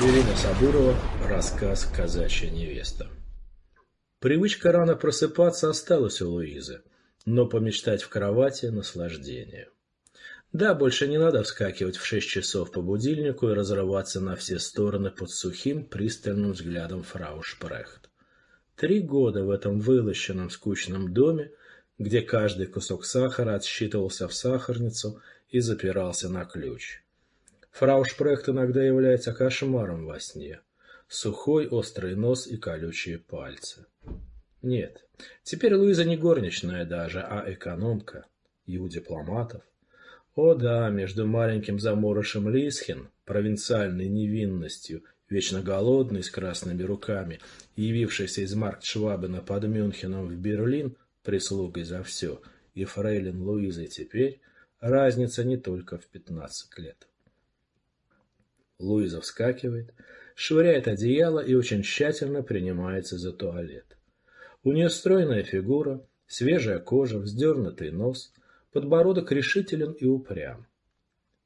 Ирина Сабурова. Рассказ «Казачья невеста». Привычка рано просыпаться осталась у Луизы, но помечтать в кровати – наслаждение. Да, больше не надо вскакивать в шесть часов по будильнику и разрываться на все стороны под сухим, пристальным взглядом фрау Шпрехт. Три года в этом вылощенном скучном доме, где каждый кусок сахара отсчитывался в сахарницу и запирался на ключ. Фрау Шпрехт иногда является кошмаром во сне. Сухой острый нос и колючие пальцы. Нет, теперь Луиза не горничная даже, а экономка. И у дипломатов. О да, между маленьким заморышем Лисхин, провинциальной невинностью, вечно голодный, с красными руками, явившийся из Маркт-Швабена под Мюнхеном в Берлин, прислугой за все, и фрейлин Луизой теперь, разница не только в пятнадцать лет. Луиза вскакивает, швыряет одеяло и очень тщательно принимается за туалет. У нее стройная фигура, свежая кожа, вздернутый нос, подбородок решителен и упрям.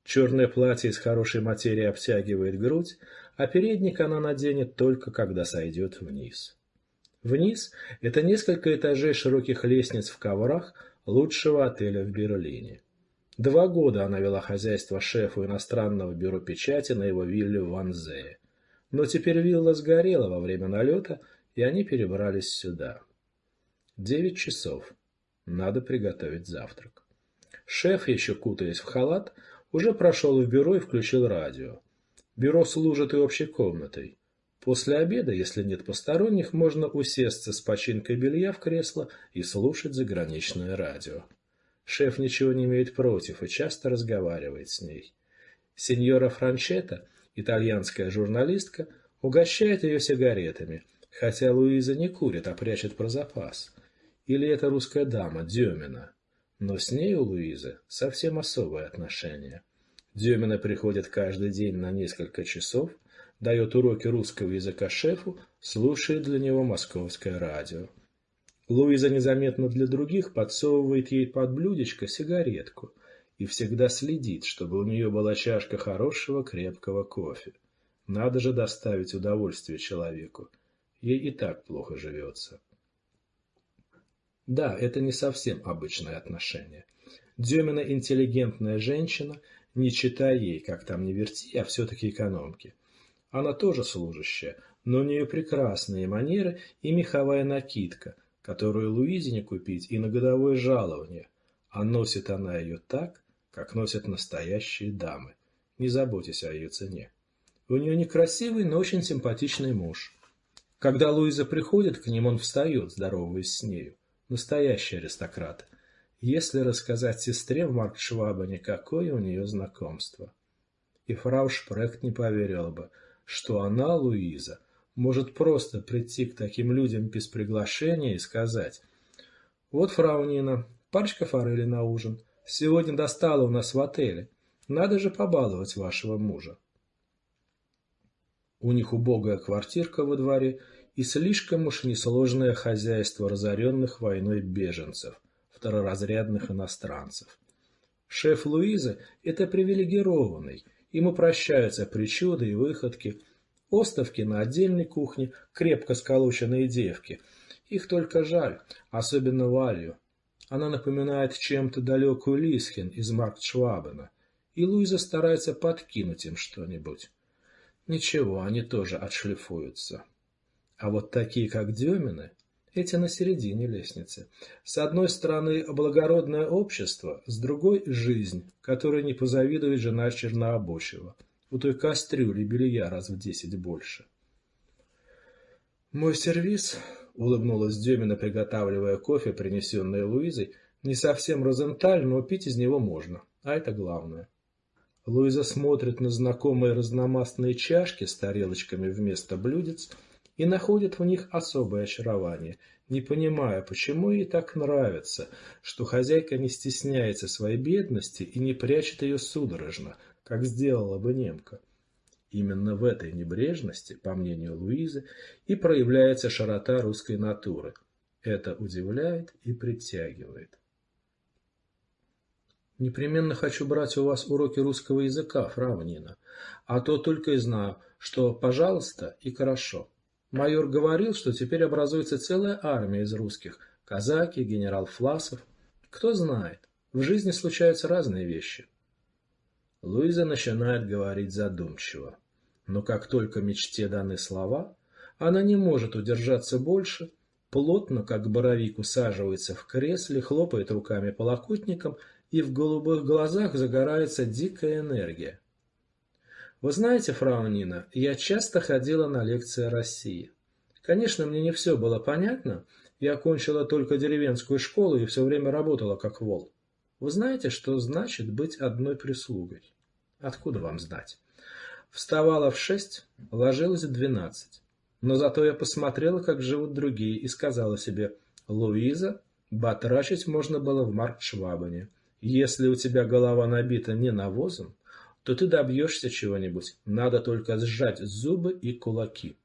Черное платье из хорошей материи обтягивает грудь, а передник она наденет только когда сойдет вниз. Вниз – это несколько этажей широких лестниц в коврах лучшего отеля в Берлине. Два года она вела хозяйство шефу иностранного бюро печати на его вилле в Ванзее. Но теперь вилла сгорела во время налета, и они перебрались сюда. Девять часов. Надо приготовить завтрак. Шеф, еще кутаясь в халат, уже прошел в бюро и включил радио. Бюро служит и общей комнатой. После обеда, если нет посторонних, можно усесться с починкой белья в кресло и слушать заграничное радио. Шеф ничего не имеет против и часто разговаривает с ней. Сеньора Франчетта, итальянская журналистка, угощает ее сигаретами, хотя Луиза не курит, а прячет про запас. Или это русская дама, Демина. Но с ней у Луизы совсем особое отношение. Демина приходит каждый день на несколько часов, дает уроки русского языка шефу, слушает для него московское радио. Луиза незаметно для других подсовывает ей под блюдечко сигаретку и всегда следит, чтобы у нее была чашка хорошего крепкого кофе. Надо же доставить удовольствие человеку. Ей и так плохо живется. Да, это не совсем обычное отношение. Демина интеллигентная женщина, не читая ей, как там не верти, а все-таки экономки. Она тоже служащая, но у нее прекрасные манеры и меховая накидка, которую Луизе не купить и на годовое жалование, а носит она ее так, как носят настоящие дамы. Не заботьтесь о ее цене. У нее некрасивый, но очень симпатичный муж. Когда Луиза приходит к ним, он встает, здороваясь с нею. Настоящий аристократ. Если рассказать сестре в Маркшвабане, какое у нее знакомство. И фрау Шпрехт не поверила бы, что она, Луиза, может просто прийти к таким людям без приглашения и сказать «Вот, фрау Нина, парочка форели на ужин. Сегодня достала у нас в отеле. Надо же побаловать вашего мужа». У них убогая квартирка во дворе и слишком уж несложное хозяйство разоренных войной беженцев, второразрядных иностранцев. Шеф Луизы – это привилегированный, ему прощаются причуды и выходки – Остовки на отдельной кухне, крепко сколоченные девки. Их только жаль, особенно Валью. Она напоминает чем-то далекую Лисхин из Маркшвабена, и Луиза старается подкинуть им что-нибудь. Ничего, они тоже отшлифуются. А вот такие, как Демины, эти на середине лестницы. С одной стороны благородное общество, с другой – жизнь, которой не позавидует жена Чернообочего – у той кастрюли белья раз в десять больше. «Мой сервиз», — улыбнулась Демина, приготавливая кофе, принесенный Луизой, — «не совсем розенталь, но пить из него можно, а это главное». Луиза смотрит на знакомые разномастные чашки с тарелочками вместо блюдец и находит в них особое очарование, не понимая, почему ей так нравится, что хозяйка не стесняется своей бедности и не прячет ее судорожно, как сделала бы немка. Именно в этой небрежности, по мнению Луизы, и проявляется широта русской натуры. Это удивляет и притягивает. Непременно хочу брать у вас уроки русского языка, фрау. А то только и знаю, что «пожалуйста» и «хорошо». Майор говорил, что теперь образуется целая армия из русских. Казаки, генерал Фласов. Кто знает, в жизни случаются разные вещи. Луиза начинает говорить задумчиво. Но как только мечте даны слова, она не может удержаться больше, плотно, как боровик, усаживается в кресле, хлопает руками по локотникам, и в голубых глазах загорается дикая энергия. Вы знаете, фрау Нина, я часто ходила на лекции о России. Конечно, мне не все было понятно. Я окончила только деревенскую школу и все время работала как вол. Вы знаете, что значит быть одной прислугой? Откуда вам знать? Вставала в шесть, ложилась в двенадцать. Но зато я посмотрела, как живут другие, и сказала себе, «Луиза, батрачить можно было в Маркшвабане. Если у тебя голова набита не навозом, то ты добьешься чего-нибудь. Надо только сжать зубы и кулаки.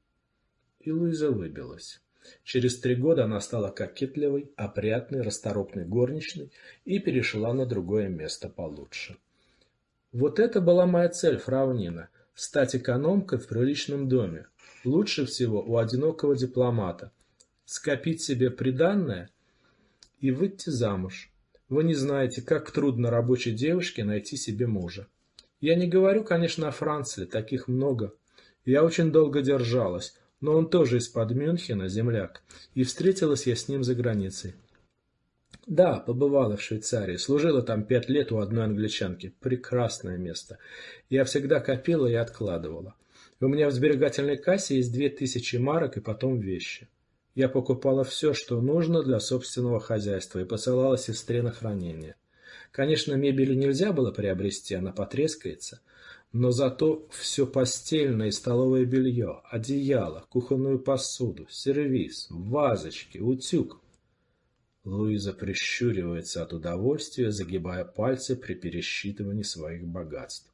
И Луиза выбилась. Через три года она стала кокетливой, опрятной, расторопной горничной и перешла на другое место получше. Вот это была моя цель, фрау Нина – стать экономкой в приличном доме. Лучше всего у одинокого дипломата. Скопить себе приданное и выйти замуж. Вы не знаете, как трудно рабочей девушке найти себе мужа. Я не говорю, конечно, о Франции, таких много. Я очень долго держалась, но он тоже из-под Мюнхена, земляк, и встретилась я с ним за границей. Да, побывала в Швейцарии, служила там пять лет у одной англичанки. Прекрасное место. Я всегда копила и откладывала. У меня в сберегательной кассе есть две тысячи марок и потом вещи. Я покупала все, что нужно для собственного хозяйства и посылала сестре на хранение. Конечно, мебели нельзя было приобрести, она потрескается, но зато все постельное и столовое белье, одеяло, кухонную посуду, сервиз, вазочки, утюг. Луиза прищуривается от удовольствия, загибая пальцы при пересчитывании своих богатств.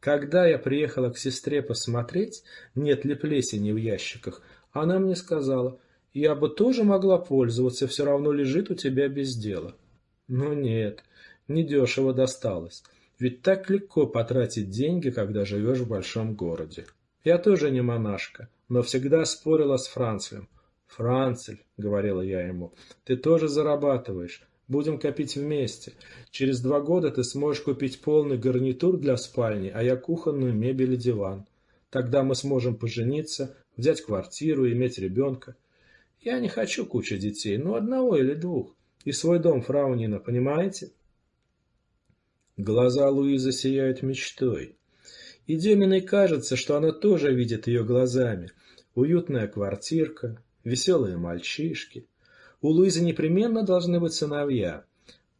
Когда я приехала к сестре посмотреть, нет ли плесени в ящиках, она мне сказала, я бы тоже могла пользоваться, все равно лежит у тебя без дела. Но нет, недешево досталось. Ведь так легко потратить деньги, когда живешь в большом городе. Я тоже не монашка, но всегда спорила с Францелем. «Францель», — говорила я ему, — «ты тоже зарабатываешь. Будем копить вместе. Через два года ты сможешь купить полный гарнитур для спальни, а я кухонную мебель и диван. Тогда мы сможем пожениться, взять квартиру, иметь ребенка. Я не хочу кучу детей, но одного или двух. И свой дом, фрау Нина, понимаете?» Глаза Луизы сияют мечтой. И Деминой кажется, что она тоже видит ее глазами. Уютная квартирка, веселые мальчишки. У Луизы непременно должны быть сыновья.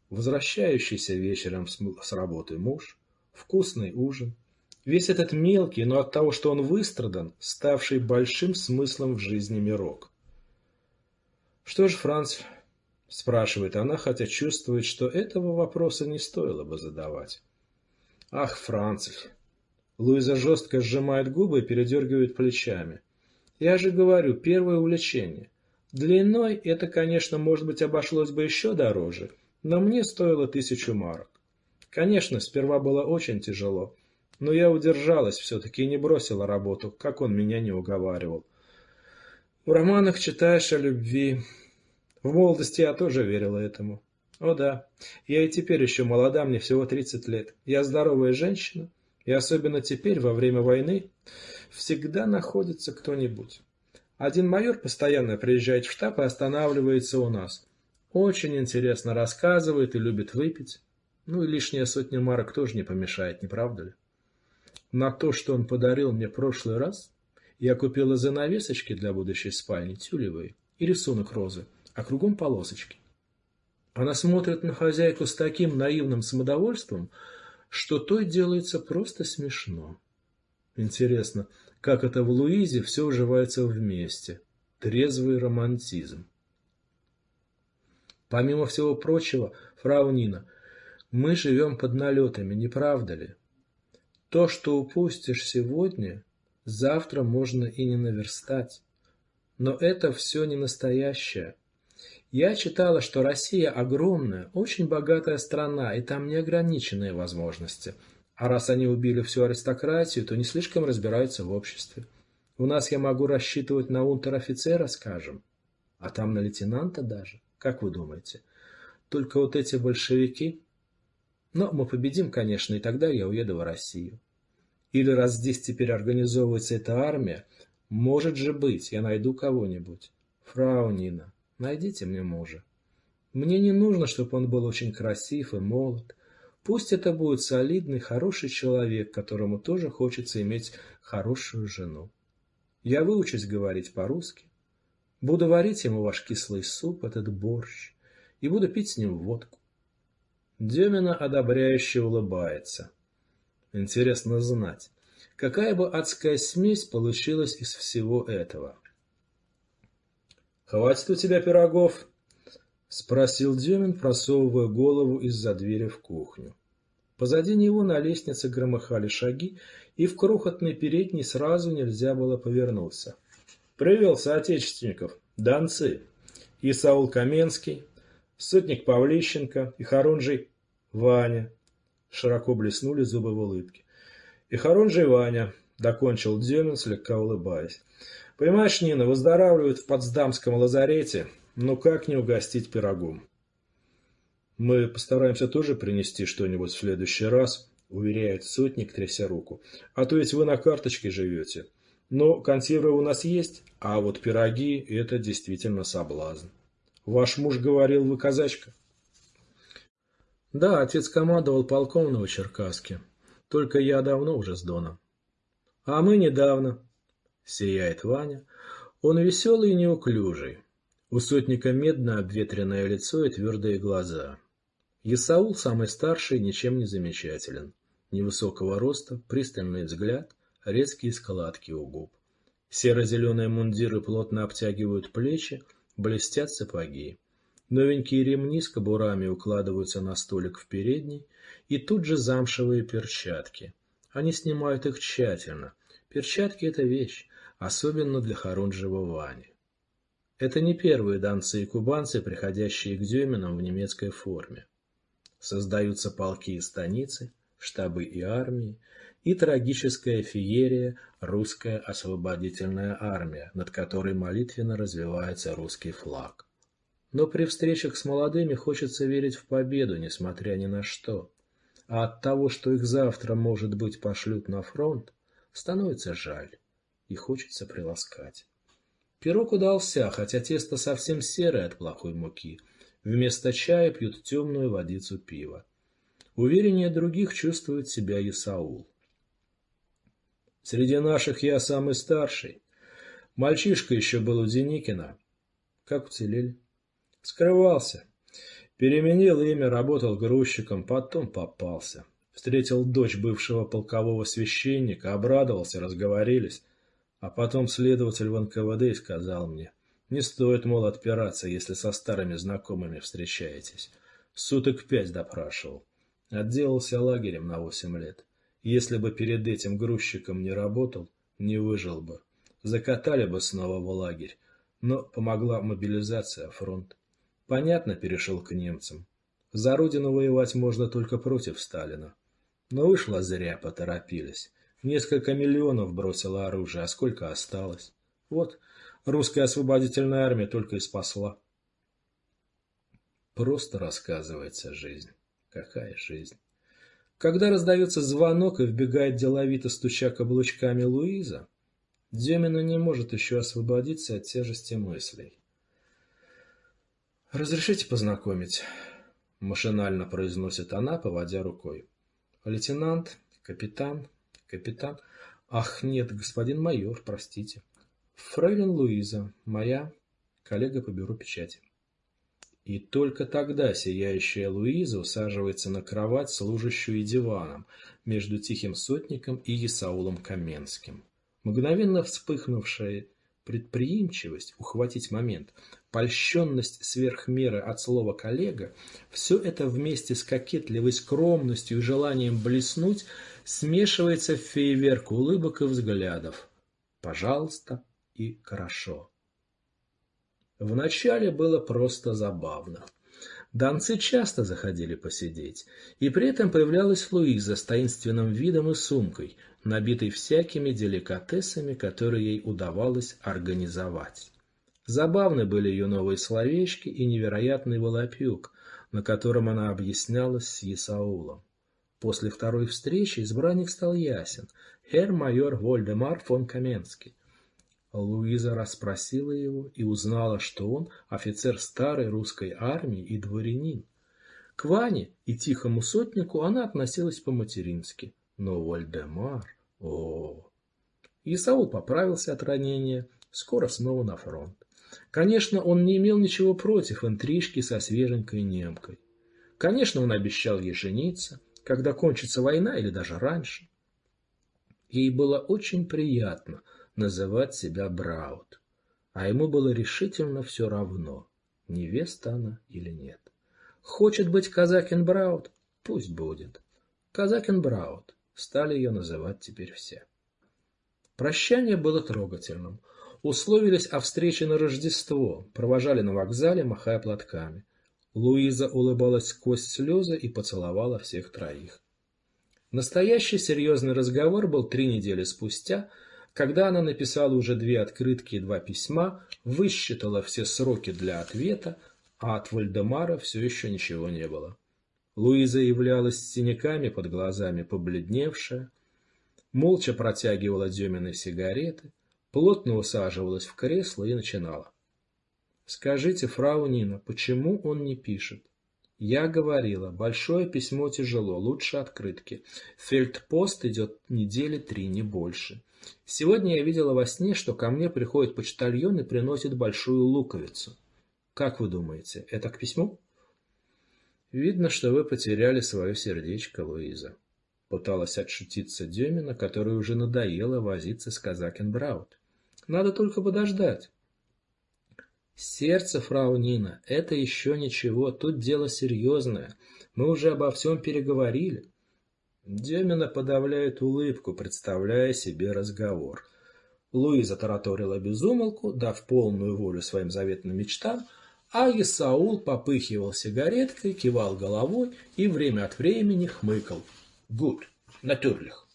Возвращающийся вечером с работы муж, вкусный ужин. Весь этот мелкий, но от того, что он выстрадан, ставший большим смыслом в жизни мирок. Что ж, Франц, — спрашивает она, хотя чувствует, что этого вопроса не стоило бы задавать. «Ах, Францель!» Луиза жестко сжимает губы и передергивает плечами. «Я же говорю, первое увлечение. Длиной это, конечно, может быть, обошлось бы еще дороже, но мне стоило тысячу марок. Конечно, сперва было очень тяжело, но я удержалась все-таки и не бросила работу, как он меня не уговаривал. В романах читаешь о любви, в молодости я тоже верила этому. О да, я и теперь еще молода, мне всего 30 лет. Я здоровая женщина, и особенно теперь, во время войны, всегда находится кто-нибудь. Один майор постоянно приезжает в штаб и останавливается у нас. Очень интересно рассказывает и любит выпить. Ну и лишняя сотня марок тоже не помешает, не правда ли? На то, что он подарил мне прошлый раз, я купила занавесочки для будущей спальни, тюлевые, и рисунок розы а кругом полосочки. Она смотрит на хозяйку с таким наивным самодовольством, что той делается просто смешно. Интересно, как это в Луизе все уживается вместе. Трезвый романтизм. Помимо всего прочего, фрау Нина, мы живем под налетами, не правда ли? То, что упустишь сегодня, завтра можно и не наверстать. Но это все не настоящее. Я читала, что Россия огромная, очень богатая страна, и там неограниченные возможности. А раз они убили всю аристократию, то не слишком разбираются в обществе. У нас я могу рассчитывать на унтер-офицера, скажем, а там на лейтенанта даже. Как вы думаете? Только вот эти большевики... Но мы победим, конечно, и тогда я уеду в Россию. Или раз здесь теперь организовывается эта армия, может же быть, я найду кого-нибудь. Фрау Нина, найдите мне мужа. Мне не нужно, чтобы он был очень красив и молод. Пусть это будет солидный, хороший человек, которому тоже хочется иметь хорошую жену. Я выучусь говорить по-русски. Буду варить ему ваш кислый суп, этот борщ, и буду пить с ним водку. Демина одобряюще улыбается. Интересно знать, какая бы адская смесь получилась из всего этого. «Хватит у тебя пирогов?» — спросил Демин, просовывая голову из-за двери в кухню. Позади него на лестнице громыхали шаги, и в крохотной передней сразу нельзя было повернуться. «Привел соотечественников, донцы, и Саул Каменский, сотник Павлищенко и Харунжий Ваня». Широко блеснули зубы в улыбке. «И Харунжий Ваня», — докончил Демин, слегка улыбаясь. Понимаешь, Нина, выздоравливает в Потсдамском лазарете, но как не угостить пирогом? Мы постараемся тоже принести что-нибудь в следующий раз, уверяет сотник, тряся руку. А то ведь вы на карточке живете. Но консервы у нас есть, а вот пироги – это действительно соблазн. Ваш муж говорил, вы казачка? Да, отец командовал полком в Новочеркасске. Только я давно уже с Доном. А мы недавно, Сияет Ваня. Он веселый и неуклюжий. У сотника медно обветренное лицо и твердые глаза. Исаул, самый старший, ничем не замечателен. Невысокого роста, пристальный взгляд, резкие складки у губ. Серо-зеленые мундиры плотно обтягивают плечи, блестят сапоги. Новенькие ремни с кобурами укладываются на столик в передней, и тут же замшевые перчатки. Они снимают их тщательно. Перчатки – это вещь особенно для Харунжева Вани. Это не первые донцы и кубанцы, приходящие к Деминам в немецкой форме. Создаются полки и станицы, штабы и армии, и трагическая феерия «Русская освободительная армия», над которой молитвенно развивается русский флаг. Но при встречах с молодыми хочется верить в победу, несмотря ни на что. А от того, что их завтра, может быть, пошлют на фронт, становится жаль и хочется приласкать. Пирог удался, хотя тесто совсем серое от плохой муки. Вместо чая пьют темную водицу пива. Увереннее других чувствует себя Исаул. Среди наших я самый старший. Мальчишка еще был у Деникина. Как уцелели? Скрывался. Переменил имя, работал грузчиком, потом попался. Встретил дочь бывшего полкового священника, обрадовался, разговорились. А потом следователь в НКВД сказал мне, не стоит, мол, отпираться, если со старыми знакомыми встречаетесь. Суток пять допрашивал. Отделался лагерем на восемь лет. Если бы перед этим грузчиком не работал, не выжил бы. Закатали бы снова в лагерь. Но помогла мобилизация, фронт. Понятно, перешел к немцам. За родину воевать можно только против Сталина. Но вышло зря, поторопились. Несколько миллионов бросило оружие, а сколько осталось? Вот, русская освободительная армия только и спасла. Просто рассказывается жизнь. Какая жизнь? Когда раздается звонок и вбегает деловито, стуча каблучками Луиза, Демина не может еще освободиться от тяжести мыслей. «Разрешите познакомить?» — машинально произносит она, поводя рукой. «Лейтенант, капитан, Капитан. Ах, нет, господин майор, простите. Фрейлин Луиза, моя коллега по бюро печати. И только тогда сияющая Луиза усаживается на кровать, служащую диваном, между тихим сотником и Исаулом Каменским. Мгновенно вспыхнувшая предприимчивость ухватить момент, польщенность сверх меры от слова «коллега» – все это вместе с кокетливой скромностью и желанием блеснуть смешивается в фейерверк улыбок и взглядов. Пожалуйста и хорошо. Вначале было просто забавно. Донцы часто заходили посидеть, и при этом появлялась Луиза с таинственным видом и сумкой, набитой всякими деликатесами, которые ей удавалось организовать. Забавны были ее новые словечки и невероятный волопюк, на котором она объяснялась с Исаулом. После второй встречи избранник стал ясен. Хер-майор Вольдемар фон Каменский. Луиза расспросила его и узнала, что он офицер старой русской армии и дворянин. К Ване и тихому сотнику она относилась по-матерински, но Вольдемар... О! Исаул поправился от ранения, скоро снова на фронт. Конечно, он не имел ничего против интрижки со свеженькой немкой. Конечно, он обещал ей жениться, когда кончится война или даже раньше. Ей было очень приятно – называть себя Браут, а ему было решительно все равно, невеста она или нет. Хочет быть Казакин Браут? Пусть будет. Казакин Браут. Стали ее называть теперь все. Прощание было трогательным. Условились о встрече на Рождество, провожали на вокзале, махая платками. Луиза улыбалась сквозь слезы и поцеловала всех троих. Настоящий серьезный разговор был три недели спустя, когда она написала уже две открытки и два письма, высчитала все сроки для ответа, а от Вальдемара все еще ничего не было. Луиза являлась с синяками под глазами, побледневшая, молча протягивала Деминой сигареты, плотно усаживалась в кресло и начинала. «Скажите, фрау Нина, почему он не пишет?» Я говорила, большое письмо тяжело, лучше открытки. Фельдпост идет недели три, не больше. Сегодня я видела во сне, что ко мне приходит почтальон и приносит большую луковицу. Как вы думаете, это к письму? Видно, что вы потеряли свое сердечко, Луиза. Пыталась отшутиться Демина, которой уже надоело возиться с Казакин Браут. Надо только подождать. Сердце, фрау Нина, это еще ничего, тут дело серьезное. Мы уже обо всем переговорили. Демина подавляет улыбку, представляя себе разговор. Луиза тараторила безумолку, дав полную волю своим заветным мечтам, а Исаул попыхивал сигареткой, кивал головой и время от времени хмыкал. «Гуд, натюрлих».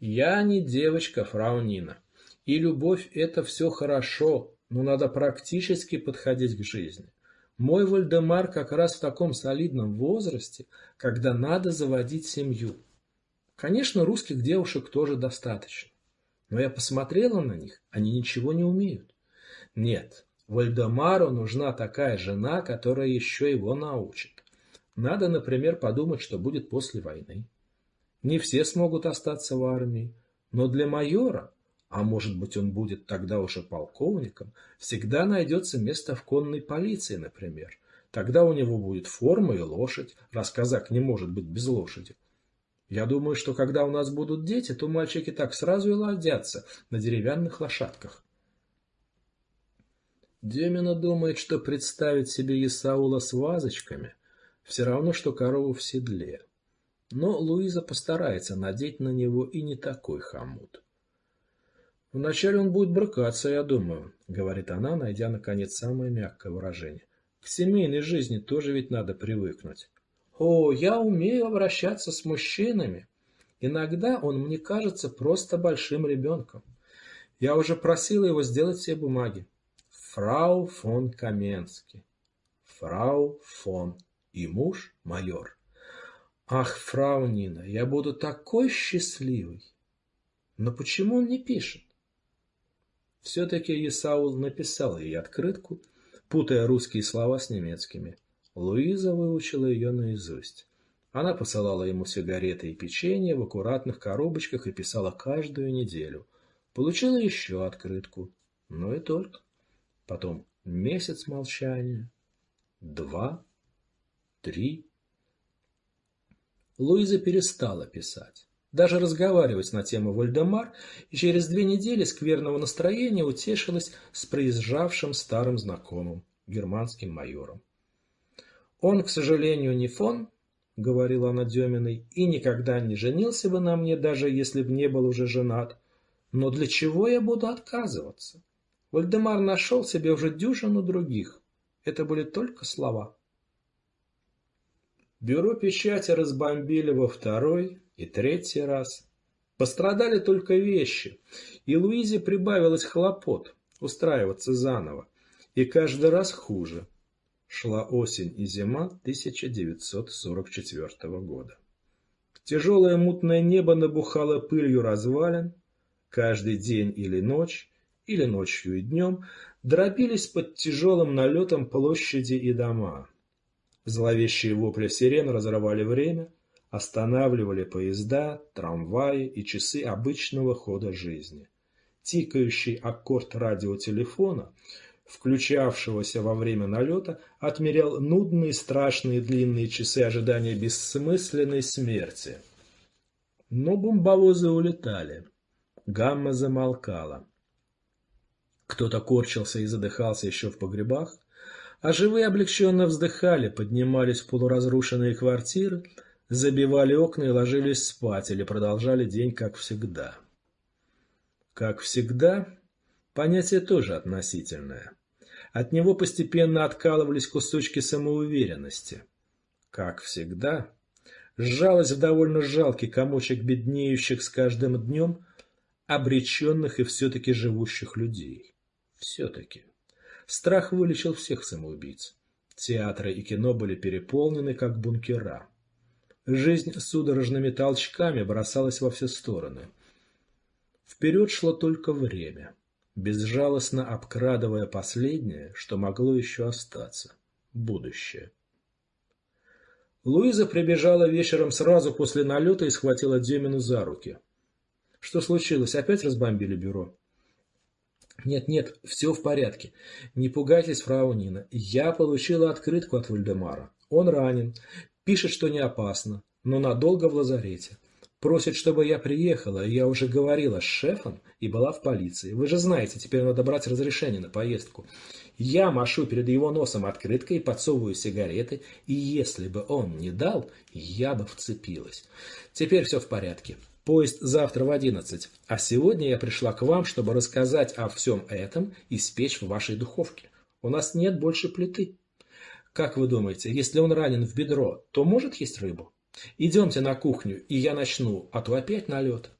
«Я не девочка, фрау Нина, и любовь — это все хорошо, но надо практически подходить к жизни. Мой Вальдемар как раз в таком солидном возрасте, когда надо заводить семью. Конечно, русских девушек тоже достаточно. Но я посмотрела на них, они ничего не умеют. Нет, Вальдемару нужна такая жена, которая еще его научит. Надо, например, подумать, что будет после войны. Не все смогут остаться в армии, но для майора а может быть он будет тогда уже полковником, всегда найдется место в конной полиции, например. Тогда у него будет форма и лошадь, раз казак не может быть без лошади. Я думаю, что когда у нас будут дети, то мальчики так сразу и ладятся на деревянных лошадках. Демина думает, что представить себе Исаула с вазочками все равно, что корову в седле. Но Луиза постарается надеть на него и не такой хомут. «Вначале он будет брыкаться, я думаю», — говорит она, найдя, наконец, самое мягкое выражение. «К семейной жизни тоже ведь надо привыкнуть». «О, я умею обращаться с мужчинами. Иногда он мне кажется просто большим ребенком. Я уже просила его сделать все бумаги. Фрау фон Каменский. Фрау фон. И муж майор. Ах, фрау Нина, я буду такой счастливый. Но почему он не пишет? Все-таки Исаул написал ей открытку, путая русские слова с немецкими. Луиза выучила ее наизусть. Она посылала ему сигареты и печенье в аккуратных коробочках и писала каждую неделю. Получила еще открытку. Ну и только. Потом месяц молчания. Два. Три. Луиза перестала писать даже разговаривать на тему Вальдемар, и через две недели скверного настроения утешилась с проезжавшим старым знакомым, германским майором. «Он, к сожалению, не фон», — говорила она Деминой, — «и никогда не женился бы на мне, даже если б не был уже женат. Но для чего я буду отказываться? Вальдемар нашел себе уже дюжину других. Это были только слова. Бюро печати разбомбили во второй и третий раз. Пострадали только вещи, и Луизе прибавилось хлопот устраиваться заново, и каждый раз хуже. Шла осень и зима 1944 года. Тяжелое мутное небо набухало пылью развалин. Каждый день или ночь, или ночью и днем дробились под тяжелым налетом площади и дома. Зловещие вопли сирен разрывали время, останавливали поезда, трамваи и часы обычного хода жизни. Тикающий аккорд радиотелефона, включавшегося во время налета, отмерял нудные, страшные длинные часы ожидания бессмысленной смерти. Но бомбовозы улетали. Гамма замолкала. Кто-то корчился и задыхался еще в погребах, а живые облегченно вздыхали, поднимались в полуразрушенные квартиры, забивали окна и ложились спать или продолжали день как всегда. Как всегда, понятие тоже относительное. От него постепенно откалывались кусочки самоуверенности. Как всегда, сжалась в довольно жалкий комочек беднеющих с каждым днем обреченных и все-таки живущих людей. Все-таки. Страх вылечил всех самоубийц. Театры и кино были переполнены, как бункера. Жизнь судорожными толчками бросалась во все стороны. Вперед шло только время, безжалостно обкрадывая последнее, что могло еще остаться – будущее. Луиза прибежала вечером сразу после налета и схватила Демину за руки. «Что случилось? Опять разбомбили бюро?» «Нет, нет, все в порядке. Не пугайтесь, фрау Нина. Я получила открытку от Вальдемара. Он ранен. Пишет, что не опасно, но надолго в лазарете. Просит, чтобы я приехала, я уже говорила с шефом и была в полиции. Вы же знаете, теперь надо брать разрешение на поездку. Я машу перед его носом открыткой подсовываю сигареты, и если бы он не дал, я бы вцепилась. Теперь все в порядке. Поезд завтра в одиннадцать, а сегодня я пришла к вам, чтобы рассказать о всем этом и спечь в вашей духовке. У нас нет больше плиты. Как вы думаете, если он ранен в бедро, то может есть рыбу? Идемте на кухню, и я начну, а то опять налет.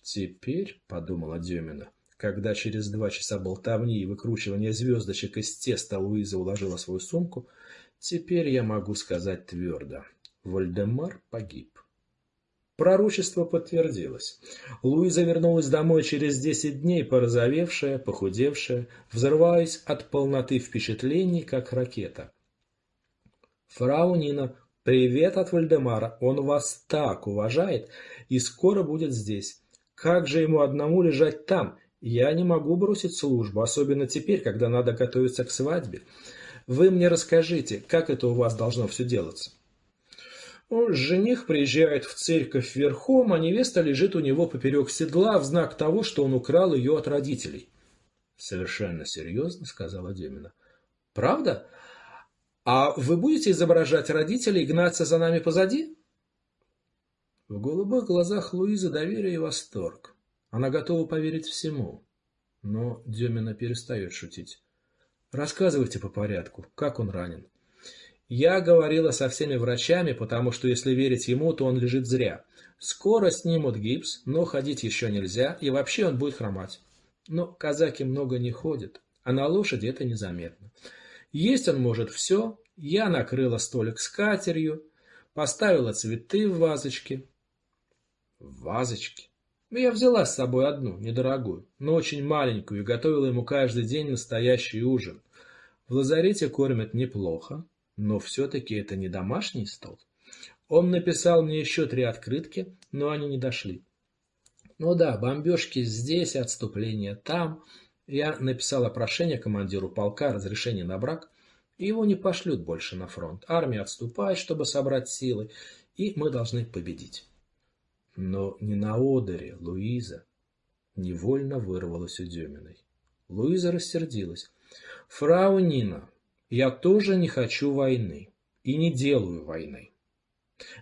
Теперь, — подумала Демина, когда через два часа болтовни и выкручивания звездочек из теста Луиза уложила свою сумку, теперь я могу сказать твердо. Вальдемар погиб. Пророчество подтвердилось. Луиза вернулась домой через десять дней, порозовевшая, похудевшая, взрываясь от полноты впечатлений, как ракета. «Фрау Нина, привет от Вальдемара. Он вас так уважает и скоро будет здесь. Как же ему одному лежать там? Я не могу бросить службу, особенно теперь, когда надо готовиться к свадьбе. Вы мне расскажите, как это у вас должно все делаться?» Жених приезжает в церковь верхом, а невеста лежит у него поперек седла в знак того, что он украл ее от родителей. — Совершенно серьезно, — сказала Демина. — Правда? А вы будете изображать родителей и гнаться за нами позади? В голубых глазах Луизы доверие и восторг. Она готова поверить всему. Но Демина перестает шутить. Рассказывайте по порядку, как он ранен. Я говорила со всеми врачами, потому что если верить ему, то он лежит зря. Скоро снимут гипс, но ходить еще нельзя, и вообще он будет хромать. Но казаки много не ходят, а на лошади это незаметно. Есть он может все. Я накрыла столик с катерью, поставила цветы в вазочке. В вазочке? Я взяла с собой одну, недорогую, но очень маленькую, и готовила ему каждый день настоящий ужин. В лазарете кормят неплохо, но все-таки это не домашний стол. Он написал мне еще три открытки, но они не дошли. Ну да, бомбежки здесь, отступление там. Я написала прошение командиру полка, разрешение на брак, его не пошлют больше на фронт. Армия отступает, чтобы собрать силы, и мы должны победить. Но не на Одере, Луиза. Невольно вырвалась у Деминой. Луиза рассердилась. «Фрау Нина, я тоже не хочу войны и не делаю войны.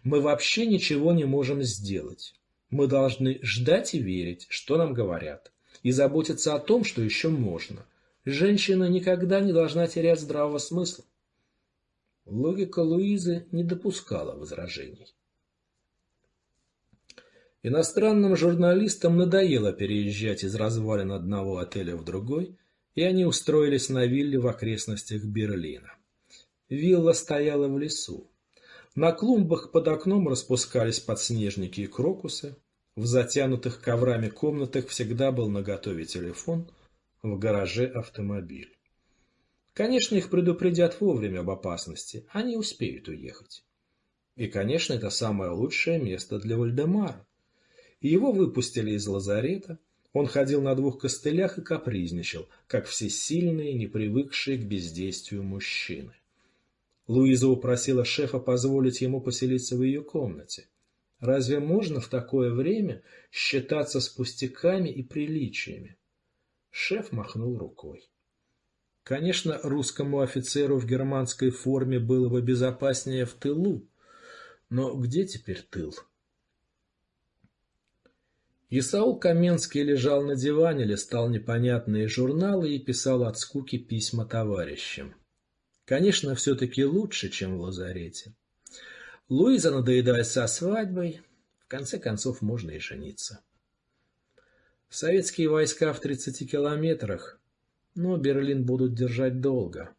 Мы вообще ничего не можем сделать. Мы должны ждать и верить, что нам говорят. и заботиться о том, что еще можно. Женщина никогда не должна терять здравого смысла. Логика Луизы не допускала возражений. Иностранным журналистам надоело переезжать из развалин одного отеля в другой, и они устроились на вилле в окрестностях Берлина. Вилла стояла в лесу. На клумбах под окном распускались подснежники и крокусы. В затянутых коврами комнатах всегда был наготове телефон, в гараже автомобиль. Конечно, их предупредят вовремя об опасности, они успеют уехать. И, конечно, это самое лучшее место для Вальдемара. Его выпустили из лазарета, он ходил на двух костылях и капризничал, как все сильные, не привыкшие к бездействию мужчины. Луиза упросила шефа позволить ему поселиться в ее комнате. Разве можно в такое время считаться с пустяками и приличиями? Шеф махнул рукой. Конечно, русскому офицеру в германской форме было бы безопаснее в тылу, но где теперь тыл? Исаул Каменский лежал на диване, листал непонятные журналы и писал от скуки письма товарищам. Конечно, все-таки лучше, чем в лазарете. Луиза надоедает со свадьбой, в конце концов можно и жениться. Советские войска в 30 километрах, но Берлин будут держать долго.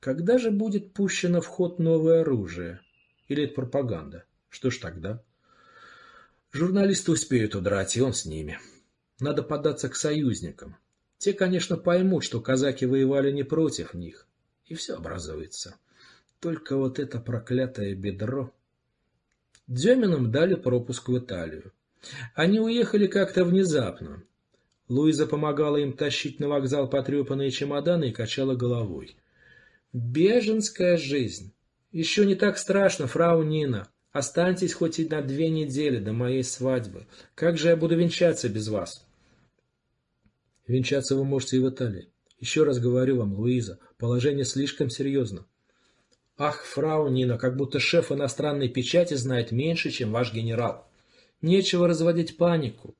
Когда же будет пущено в ход новое оружие? Или это пропаганда? Что ж тогда? Журналисты успеют удрать, и он с ними. Надо податься к союзникам. Те, конечно, поймут, что казаки воевали не против них, и все образуется. Только вот это проклятое бедро... Деминам дали пропуск в Италию. Они уехали как-то внезапно. Луиза помогала им тащить на вокзал потрепанные чемоданы и качала головой. «Беженская жизнь! Еще не так страшно, фрау Нина. Останьтесь хоть и на две недели до моей свадьбы. Как же я буду венчаться без вас?» «Венчаться вы можете и в Италии. Еще раз говорю вам, Луиза, положение слишком серьезно. Ах, фрау Нина, как будто шеф иностранной печати знает меньше, чем ваш генерал. Нечего разводить панику.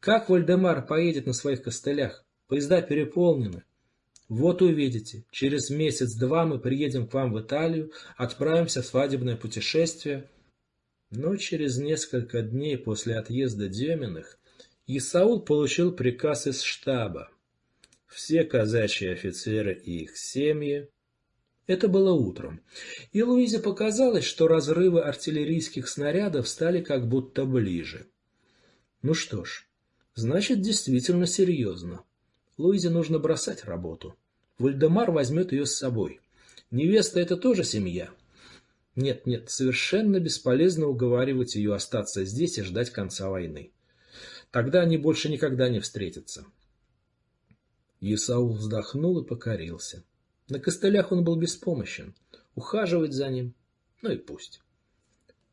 Как Вальдемар поедет на своих костылях? Поезда переполнены. Вот увидите, через месяц-два мы приедем к вам в Италию, отправимся в свадебное путешествие. Но через несколько дней после отъезда Деминых Исаул получил приказ из штаба все казачьи офицеры и их семьи. Это было утром, и Луизе показалось, что разрывы артиллерийских снарядов стали как будто ближе. Ну что ж, значит, действительно серьезно. Луизе нужно бросать работу. Вальдемар возьмет ее с собой. Невеста — это тоже семья. Нет, нет, совершенно бесполезно уговаривать ее остаться здесь и ждать конца войны. Тогда они больше никогда не встретятся. Исаул вздохнул и покорился. На костылях он был беспомощен. Ухаживать за ним, ну и пусть.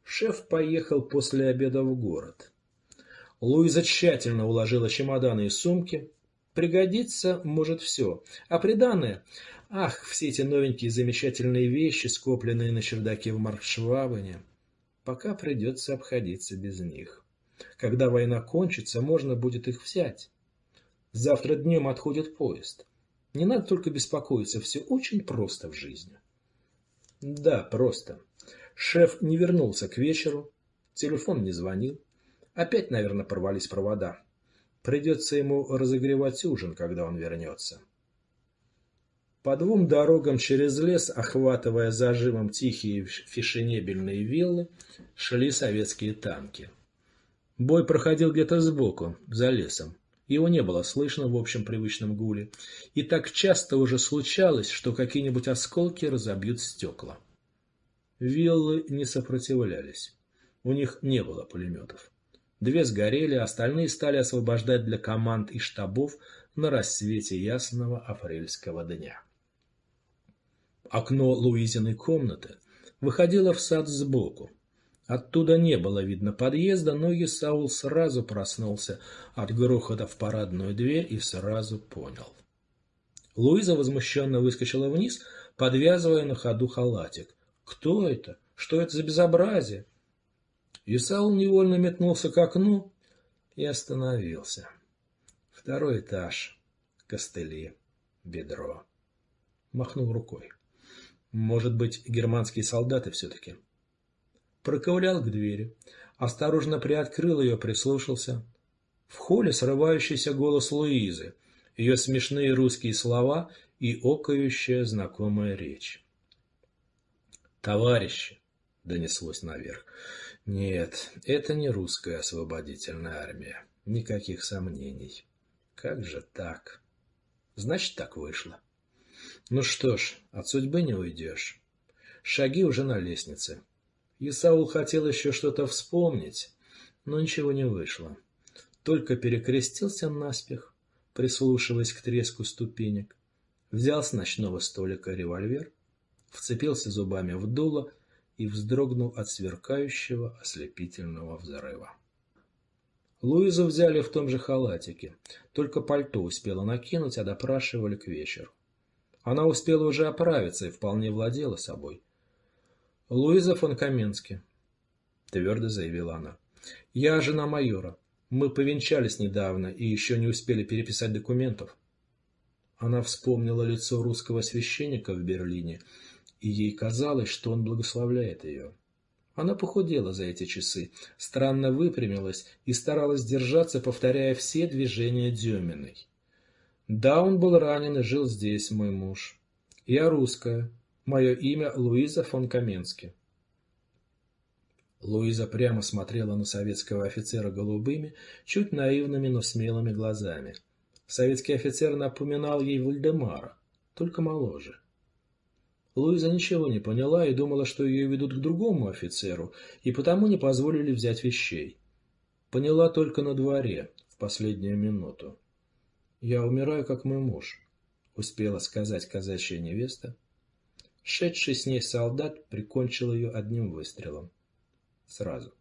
Шеф поехал после обеда в город. Луиза тщательно уложила чемоданы и сумки. Пригодится, может, все. А приданное... Ах, все эти новенькие замечательные вещи, скопленные на чердаке в Маркшвабене. Пока придется обходиться без них. Когда война кончится, можно будет их взять. Завтра днем отходит поезд. Не надо только беспокоиться, все очень просто в жизни. Да, просто. Шеф не вернулся к вечеру, телефон не звонил. Опять, наверное, порвались провода. Придется ему разогревать ужин, когда он вернется. По двум дорогам через лес, охватывая зажимом тихие фешенебельные виллы, шли советские танки. Бой проходил где-то сбоку, за лесом. Его не было слышно в общем привычном гуле, и так часто уже случалось, что какие-нибудь осколки разобьют стекла. Виллы не сопротивлялись. У них не было пулеметов. Две сгорели, остальные стали освобождать для команд и штабов на рассвете ясного апрельского дня. Окно Луизиной комнаты выходило в сад сбоку. Оттуда не было видно подъезда, но Исаул сразу проснулся от грохота в парадную дверь и сразу понял. Луиза возмущенно выскочила вниз, подвязывая на ходу халатик. «Кто это? Что это за безобразие?» Исаул невольно метнулся к окну и остановился. Второй этаж. Костыли. Бедро. Махнул рукой. Может быть, германские солдаты все-таки. Проковылял к двери. Осторожно приоткрыл ее, прислушался. В холле срывающийся голос Луизы, ее смешные русские слова и окающая знакомая речь. «Товарищи!» — донеслось наверх. «Нет, это не русская освободительная армия. Никаких сомнений. Как же так? Значит, так вышло. Ну что ж, от судьбы не уйдешь. Шаги уже на лестнице. Исаул хотел еще что-то вспомнить, но ничего не вышло. Только перекрестился наспех, прислушиваясь к треску ступенек, взял с ночного столика револьвер, вцепился зубами в дуло и вздрогнул от сверкающего ослепительного взрыва. Луизу взяли в том же халатике, только пальто успела накинуть, а допрашивали к вечеру. Она успела уже оправиться и вполне владела собой. «Луиза фон Каменски», — твердо заявила она, — «я жена майора. Мы повенчались недавно и еще не успели переписать документов». Она вспомнила лицо русского священника в Берлине, и ей казалось, что он благословляет ее. Она похудела за эти часы, странно выпрямилась и старалась держаться, повторяя все движения Деминой. Да, он был ранен и жил здесь, мой муж. Я русская. Мое имя Луиза фон Каменски. Луиза прямо смотрела на советского офицера голубыми, чуть наивными, но смелыми глазами. Советский офицер напоминал ей Вальдемара, только моложе. Луиза ничего не поняла и думала, что ее ведут к другому офицеру, и потому не позволили взять вещей. Поняла только на дворе, в последнюю минуту. «Я умираю, как мой муж», — успела сказать казачья невеста. Шедший с ней солдат прикончил ее одним выстрелом. Сразу.